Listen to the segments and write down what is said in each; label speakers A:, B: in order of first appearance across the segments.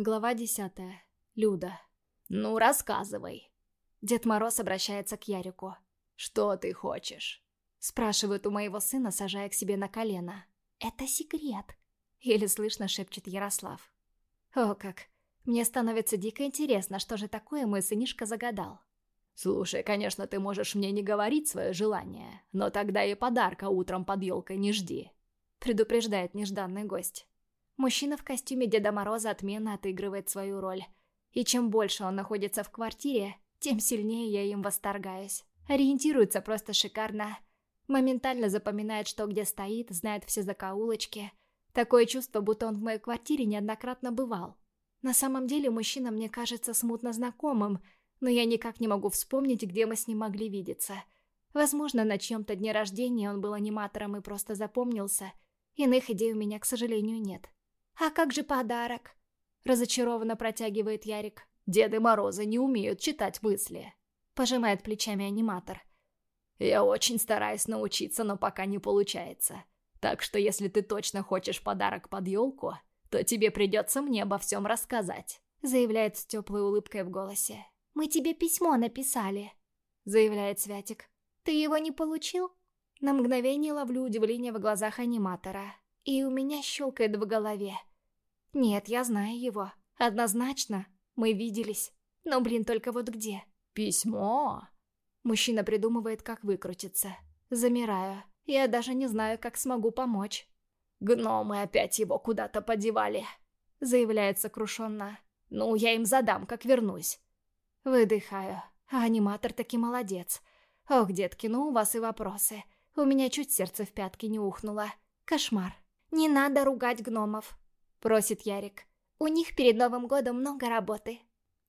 A: Глава десятая. Люда.
B: «Ну, рассказывай».
A: Дед Мороз обращается к Ярику.
B: «Что ты хочешь?»
A: Спрашивает у моего сына, сажая к себе на колено. «Это секрет», — еле слышно шепчет Ярослав. О как! Мне становится дико интересно, что же такое мой сынишка загадал.
B: «Слушай, конечно, ты можешь мне не говорить свое желание, но тогда и подарка утром под елкой не жди», —
A: предупреждает нежданный гость. Мужчина в костюме Деда Мороза отменно отыгрывает свою роль. И чем больше он находится в квартире, тем сильнее я им восторгаюсь. Ориентируется просто шикарно. Моментально запоминает, что где стоит, знает все закоулочки. Такое чувство, будто он в моей квартире неоднократно бывал. На самом деле мужчина мне кажется смутно знакомым, но я никак не могу вспомнить, где мы с ним могли видеться. Возможно, на чьем-то дне рождения он был аниматором и просто запомнился. Иных идей у меня, к сожалению, нет. «А как же подарок?» Разочарованно протягивает Ярик.
B: «Деды Морозы не умеют читать мысли», —
A: пожимает плечами аниматор.
B: «Я очень стараюсь научиться, но пока не получается. Так что если ты точно хочешь подарок под елку, то тебе придется мне обо всем рассказать», —
A: заявляет с теплой улыбкой в голосе. «Мы тебе письмо написали», — заявляет Святик. «Ты его не получил?» На мгновение ловлю удивление в глазах аниматора, и у меня щелкает в голове. Нет, я знаю его. Однозначно. Мы виделись. Но, блин, только вот где?
B: Письмо?
A: Мужчина придумывает, как выкрутиться. Замираю. Я даже не знаю, как смогу помочь.
B: «Гномы опять его куда-то подевали», — заявляет сокрушенно. «Ну, я им задам, как вернусь».
A: Выдыхаю. А аниматор таки молодец. Ох, детки, ну у вас и вопросы. У меня чуть сердце в пятки не ухнуло. Кошмар. Не надо ругать гномов. — просит Ярик. «У них перед Новым годом много работы».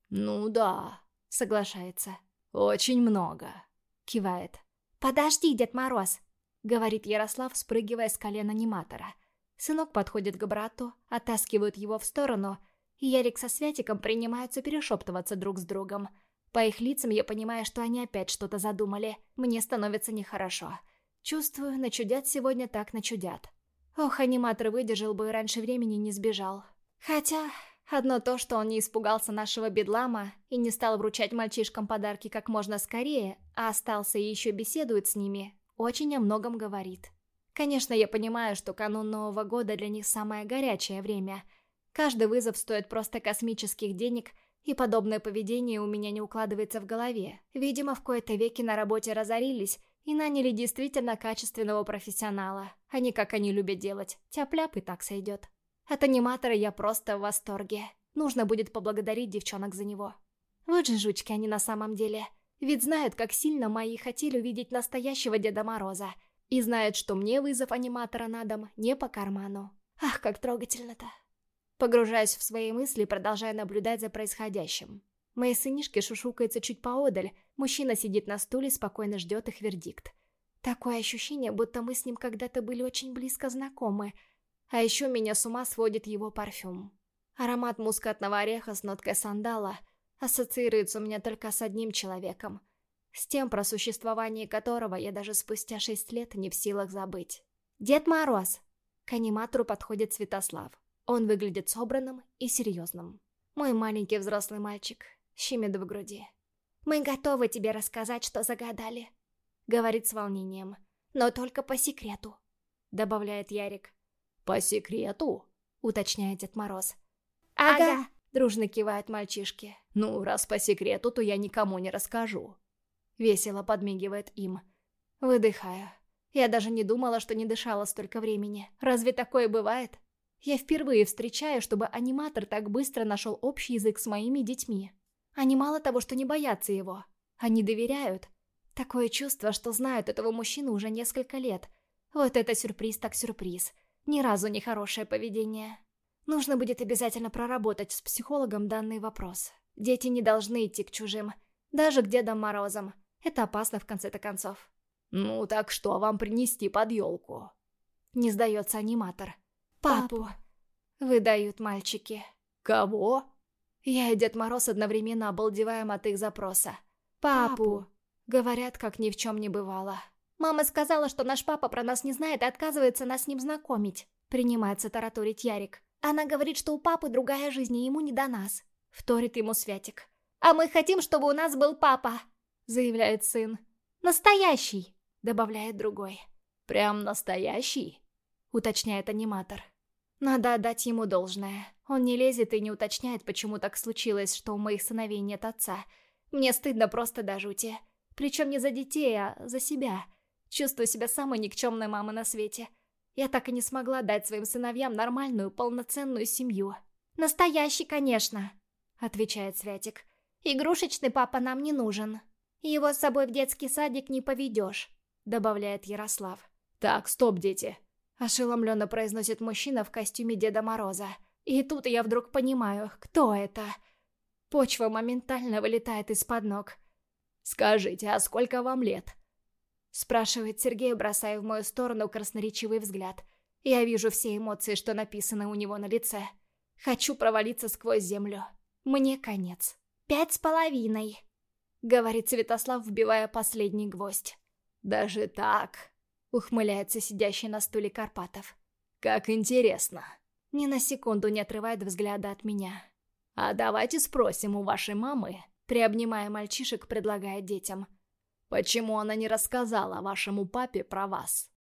B: «Ну да», — соглашается. «Очень много», — кивает.
A: «Подожди, Дед Мороз», — говорит Ярослав, спрыгивая с колен аниматора. Сынок подходит к брату, оттаскивают его в сторону, и Ярик со Святиком принимаются перешептываться друг с другом. По их лицам я понимаю, что они опять что-то задумали. Мне становится нехорошо. Чувствую, начудят сегодня так начудят. Ох, аниматор выдержал бы и раньше времени не сбежал. Хотя, одно то, что он не испугался нашего бедлама и не стал вручать мальчишкам подарки как можно скорее, а остался и еще беседует с ними, очень о многом говорит. Конечно, я понимаю, что канун Нового года для них самое горячее время. Каждый вызов стоит просто космических денег, и подобное поведение у меня не укладывается в голове. Видимо, в кои-то веки на работе разорились, и наняли действительно качественного профессионала, а не как они любят делать, тяп-ляп и так сойдет. От аниматора я просто в восторге. Нужно будет поблагодарить девчонок за него. Вот же жучки они на самом деле. Ведь знают, как сильно мои хотели увидеть настоящего Деда Мороза. И знают, что мне вызов аниматора на дом не по карману. Ах, как трогательно-то. Погружаюсь в свои мысли, продолжая наблюдать за происходящим. Мои сынишки шушукаются чуть поодаль, мужчина сидит на стуле и спокойно ждет их вердикт. Такое ощущение, будто мы с ним когда-то были очень близко знакомы. А еще меня с ума сводит его парфюм. Аромат мускатного ореха с ноткой сандала ассоциируется у меня только с одним человеком. С тем, про существование которого я даже спустя шесть лет не в силах забыть. «Дед Мороз!» К аниматору подходит Святослав. Он выглядит собранным и серьезным. Мой маленький взрослый мальчик, щемит в груди. «Мы готовы тебе рассказать, что загадали», — говорит с волнением. «Но только по секрету», — добавляет Ярик.
B: «По секрету?»
A: — уточняет Дед Мороз. «Ага», ага — дружно кивают мальчишки.
B: «Ну, раз по секрету, то я никому не расскажу».
A: Весело подмигивает им. Выдыхаю. Я даже не думала, что не дышала столько времени. Разве такое бывает? Я впервые встречаю, чтобы аниматор так быстро нашел общий язык с моими детьми. Они мало того, что не боятся его. Они доверяют. Такое чувство, что знают этого мужчину уже несколько лет. Вот это сюрприз так сюрприз. Ни разу не хорошее поведение. Нужно будет обязательно проработать с психологом данный вопрос. Дети не должны идти к чужим. Даже к Дедам Морозам. Это опасно в конце-то концов.
B: «Ну так что вам принести под елку?»
A: Не сдается аниматор. «Папу!» Выдают мальчики.
B: «Кого?»
A: Я и Дед Мороз одновременно обалдеваем от их запроса. «Папу!» Говорят, как ни в чем не бывало. «Мама сказала, что наш папа про нас не знает и отказывается нас с ним знакомить», принимается тараторить Ярик. Она говорит, что у папы другая жизнь, и ему не до нас. Вторит ему Святик. «А мы хотим, чтобы у нас был папа», заявляет сын. «Настоящий», добавляет другой.
B: «Прям настоящий?»
A: уточняет аниматор. Надо отдать ему должное. Он не лезет и не уточняет, почему так случилось, что у моих сыновей нет отца. Мне стыдно просто до жути. Причем не за детей, а за себя. Чувствую себя самой никчемной мамой на свете. Я так и не смогла дать своим сыновьям нормальную, полноценную семью. «Настоящий, конечно», — отвечает Святик. «Игрушечный папа нам не нужен. Его с собой в детский садик не поведешь», — добавляет Ярослав.
B: «Так, стоп, дети», —
A: ошеломленно произносит мужчина в костюме Деда Мороза. И тут я вдруг понимаю, кто это. Почва моментально вылетает из-под ног.
B: «Скажите, а сколько вам лет?»
A: Спрашивает Сергей, бросая в мою сторону красноречивый взгляд. Я вижу все эмоции, что написаны у него на лице. Хочу провалиться сквозь землю. Мне конец. «Пять с половиной», — говорит Святослав, вбивая последний гвоздь.
B: «Даже так?»
A: — ухмыляется сидящий на стуле Карпатов.
B: «Как интересно!»
A: Ни на секунду не отрывает взгляда от меня.
B: «А давайте спросим у вашей мамы», —
A: приобнимая мальчишек, предлагает детям.
B: «Почему она не рассказала вашему папе про вас?»